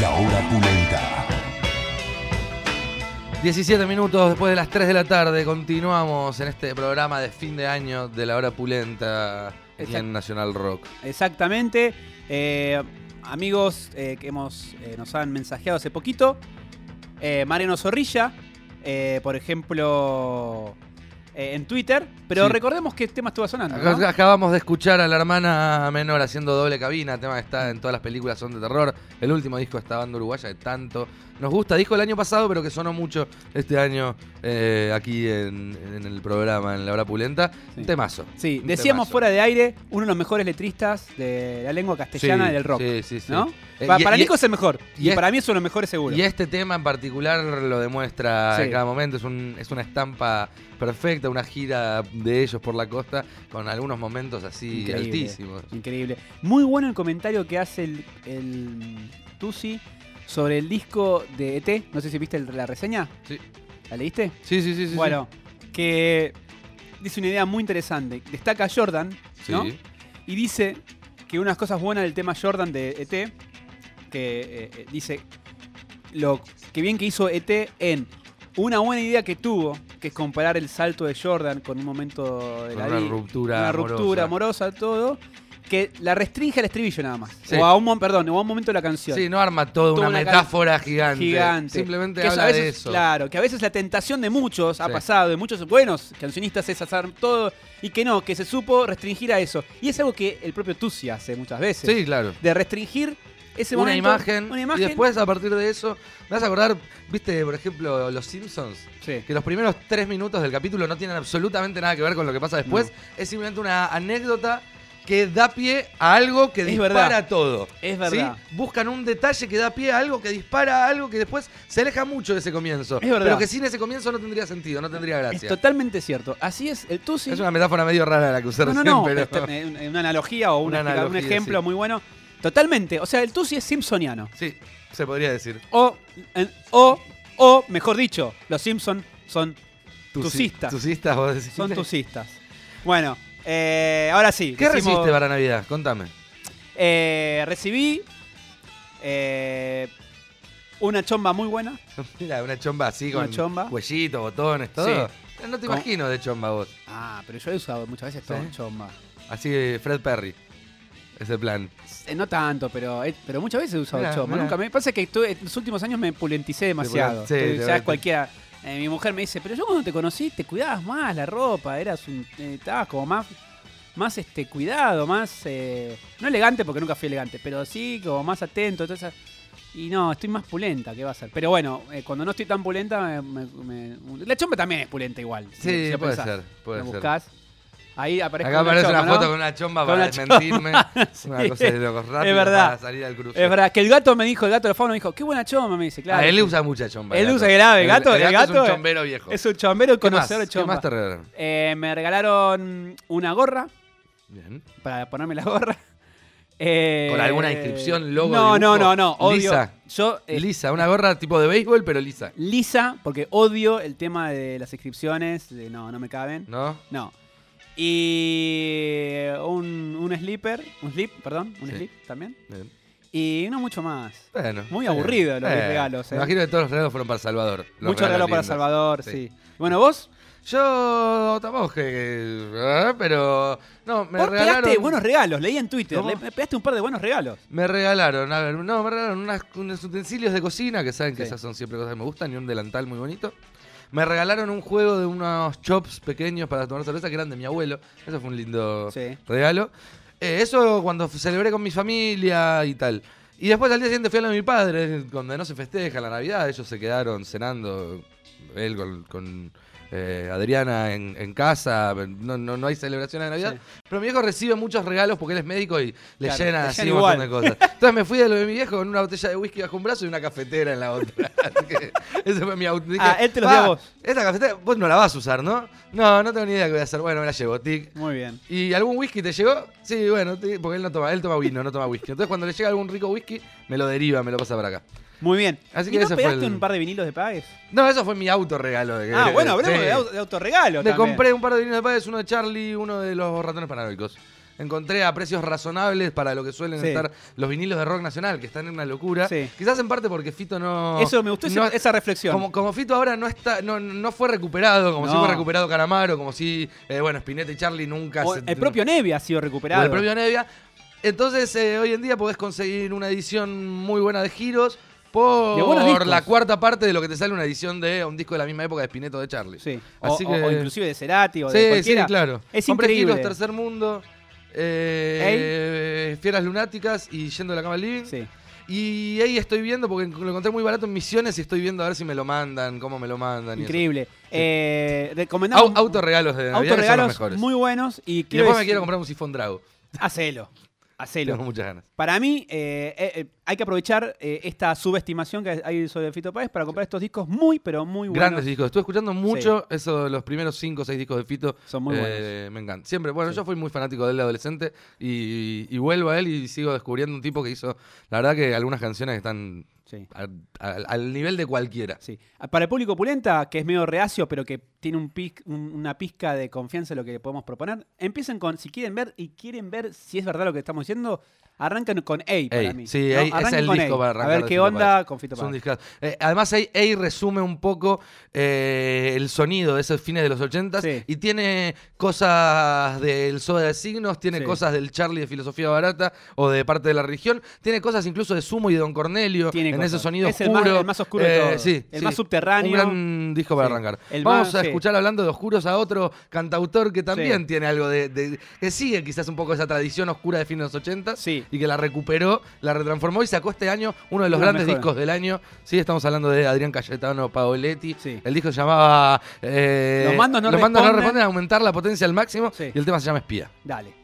La hora pulenta. 17 minutos después de las 3 de la tarde, continuamos en este programa de fin de año de la hora pulenta aquí en Nacional Rock. Exactamente. Eh, amigos eh, que hemos, eh, nos han mensajeado hace poquito. Eh, Mariano Zorrilla, eh, por ejemplo, eh, en Twitter. Pero Sí. recordemos que tema estuvo sonando. Acabamos de escuchar a la hermana menor haciendo doble cabina, tema que está en todas las películas son de terror. El último disco de esta banda uruguaya de tanto nos gusta. Dijo el año pasado, pero que sonó mucho este año eh, aquí en, en el programa, en la hora pulenta. Sí. Temazo. Sí, decíamos temazo. fuera de aire, uno de los mejores letristas de la lengua castellana Sí, y del rock. Sí, sí, sí. ¿No? Eh, y- para y- Nico es el mejor. y Y, es- para mí es uno de los mejores seguro. Y este tema en particular lo demuestra en cada momento. Es, un- es una estampa perfecta, una gira de ellos por la costa con algunos momentos así Increíble. altísimos. Increíble. Muy bueno el comentario que hace el, el Tusi sobre el disco de ET. No sé si viste la reseña. Sí. ¿La leíste? Sí, sí, sí. sí, bueno, que dice una idea muy interesante. Destaca Jordan, sí. ¿no? Y dice que unas cosas buenas del tema Jordan de ET, que eh, eh, dice lo que bien que hizo ET en una buena idea que tuvo, que es comparar el salto de Jordan con un momento de la una vida, ruptura una ruptura amorosa, todo, que la restringe al estribillo nada más. Sí. O a un, mo- perdón, o a un momento de la canción. Sí, no arma toda Toda una, una metáfora gigante. Gigante. Simplemente Que eso habla a veces, de eso. Claro, que a veces la tentación de muchos ha pasado, de muchos buenos cancionistas es hacer todo y que no, que se supo restringir a eso. Y es algo que el propio Tusi hace muchas veces. Sí, claro. De restringir ese Una momento, imagen, una imagen. y después a partir de eso, me vas a acordar, viste, por ejemplo, Los Simpsons, Sí. que los primeros tres minutos del capítulo no tienen absolutamente nada que ver con lo que pasa después, es simplemente una anécdota que da pie a algo que Es dispara verdad. todo. Es ¿sí? verdad. Buscan un detalle que da pie a algo que dispara a algo que después se aleja mucho de ese comienzo. Es verdad. Pero que sin ese comienzo no tendría sentido, no tendría Es gracia. totalmente cierto. Así es, el Tusi. Es una metáfora medio rara la que usé no, no, recién, no, pero... este, una analogía o una Una un ejemplo sí. muy bueno. Totalmente. O sea, el Tusi es simpsoniano. Sí, se podría decir. O, en- o, o, mejor dicho, los Simpson son Tusi- Tusistas. Tusistas, vos decís. Son tusistas. Bueno, eh, ahora sí. ¿Qué decimos- recibiste para Navidad? Contame. Eh, recibí eh, una chomba muy buena. Mira, una chomba así Una con chomba. cuellito, botones, todo. Sí. No te Con- imagino de chomba vos. Ah, pero yo he usado muchas veces todo chomba. Así Fred Perry. Ese plan. Eh, no tanto, pero, eh, pero muchas veces he usado Mirá, chomba. mirá. Nunca me pasa que estuve- en los últimos años me pulenticé demasiado. Sí, Estoy- te ya ves- cualquiera. eh, mi mujer me dice, pero yo cuando te conocí te cuidabas más la ropa, eras un, eh, estabas como más, más este cuidado, más eh, no elegante porque nunca fui elegante, pero sí como más atento. Entonces, y no, estoy más pulenta, ¿qué va a ser? Pero bueno, eh, cuando no estoy tan pulenta, me- me- me- la chomba también es pulenta igual. si- Sí, si lo puede pensás. ser. Puede ser. buscás. Ahí aparece Acá aparece una chomba, foto ¿no? con una chomba Con para una chomba. desmentirme. Una cosa de locos rápido verdad. para salir al cruce. Es verdad, que el gato me dijo, el gato de la fauna me dijo, qué buena chomba, me dice, claro. Ah, él usa mucha chomba. Él usa grave, el gato- el es gato un es- chombero viejo. Es un chombero ¿Qué conocer de ¿Qué chomba. más te regalaron? Eh, me regalaron una gorra Bien. para ponerme la gorra. Eh, ¿Con alguna inscripción, logo, No, no, no, no. Odio. Lisa. Yo, eh, Lisa, una gorra tipo de béisbol, pero lisa. lisa, porque odio el tema de las inscripciones. de no, no me caben. ¿No? No. Y un, un slipper, un slip, perdón, un Sí. slip también. Bien. Y no mucho más. Bueno. Muy bien. aburrido los regalos, Me eh. imagino que todos los regalos fueron para Salvador. Los Mucho regalo regalos para. Salvador, Sí. sí. Bueno, vos, Yo tampoco que. ¿eh? Pero. No, me vos regalaron. pegaste buenos regalos, leí en Twitter. Le, me pegaste un par de buenos regalos. Me regalaron, a ver, no, me regalaron unas- unos utensilios de cocina, que saben que Sí. esas son siempre cosas que me gustan, y un delantal muy bonito. Me regalaron un juego de unos chops pequeños para tomar cerveza que eran de mi abuelo. Eso fue un lindo Sí. regalo. Eh, eso cuando celebré con mi familia y tal. Y después al día siguiente fui a de mi padre, donde no se festeja la Navidad. Ellos se quedaron cenando, él con, con, eh, Adriana en, en casa. No, no, no hay celebración de Navidad. Sí. Pero mi viejo recibe muchos regalos porque él es médico y le Claro, llena le así un montón de cosas. Entonces me fui de lo de mi viejo con una botella de whisky bajo un brazo y una cafetera en la otra. Así que ese fue mi auto. Ah, él te los dio a "Pa, vos". Esta cafetera vos no la vas a usar, ¿no? No, no tengo ni idea qué voy a hacer. Bueno, me la llevo, tic. Muy bien. ¿Y algún whisky te llegó? Sí, bueno, tic, porque él no toma, él toma vino, no toma whisky. Entonces cuando le llega algún rico whisky, me lo deriva, me lo pasa para acá. Muy bien. Así ¿Y que no ese fue pegaste el- un par de vinilos de Pagues? No, eso fue mi autorregalo. de que- Ah, bueno, hablemos sí. de, au- de autorregalos Le también. compré un par de vinilos de padres, uno de Charlie, uno de los ratones paranoicos. encontré a precios razonables para lo que suelen Sí. estar los vinilos de rock nacional, que están en una locura. Sí. Quizás en parte porque Fito no. Eso me gustó, ese- no- esa reflexión. Como, como Fito ahora no está, no, no fue recuperado, como si No. fue recuperado Calamaro, como si, eh, bueno, Spinetta y Charlie nunca O se- el propio Neve ha sido o recuperado. el propio Nevia. Entonces, eh, hoy en día podés conseguir una edición muy buena de giros por la cuarta parte de lo que te sale una edición de un disco de la misma época de Spineto de Charlie. Sí. O, Así o- que- o inclusive de Cerati o de Sí, sí, claro. Es increíble. giros Tercer Mundo, eh, Fieras Lunáticas y Yendo a la Cama al Living. Sí. Y ahí estoy viendo, porque lo encontré muy barato en Misiones y estoy viendo a ver si me lo mandan, cómo me lo mandan. y. Increíble. Eh, recomendamos Au- autorregalos de Navidad que son los mejores. muy buenos y y después me decir- quiero comprar un sifón Drago. Hacelo. Hacelo. Tengo muchas ganas. Para mí, eh, eh, eh, hay que aprovechar eh, esta subestimación que hay sobre Fito Páez para comprar estos discos muy, pero muy buenos. Grandes discos. Estuve escuchando mucho eso, los primeros 5 o 6 discos de Fito. Son muy Eh, Me encanta. Siempre, bueno, Sí. yo fui muy fanático de él de adolescente y, y vuelvo a él y sigo descubriendo un tipo que hizo, la verdad que algunas canciones están Sí. al, al- al nivel de cualquiera. Sí. Para el público opulenta, que es medio reacio, pero que tiene un un- una pizca de confianza en lo que le podemos proponer, empiecen con, si quieren ver y quieren ver si es verdad lo que estamos diciendo, arrancan con A para mí. sí, es el disco A. para A arrancar ver de qué Fito onda con Fito Páez. Eh, además, ahí resume un poco eh, el sonido de esos fines de los 80 Sí. y tiene cosas del Soda de Signos, tiene Sí. cosas del Charlie de Filosofía Barata o de parte de la religión, tiene cosas incluso de Sumo y de Don Cornelio Tiene en ese sonido Es el oscuro. más- el más oscuro de Eh, sí, El sí. más subterráneo. Un gran disco para Sí. arrancar. El Vamos más- a escuchar hablando de oscuros a otro cantautor que también tiene algo de, de- que sigue quizás un poco esa tradición oscura de fines de los 80 Sí. y que la recuperó, la retransformó y sacó este año uno de los grandes discos del año. Sí, estamos hablando de Adrián Cayetano Paoletti. Sí. El disco se llamaba eh, Los mandos no Los mandos no responden. a aumentar la potencia al máximo y el tema se llama Espía. Dale.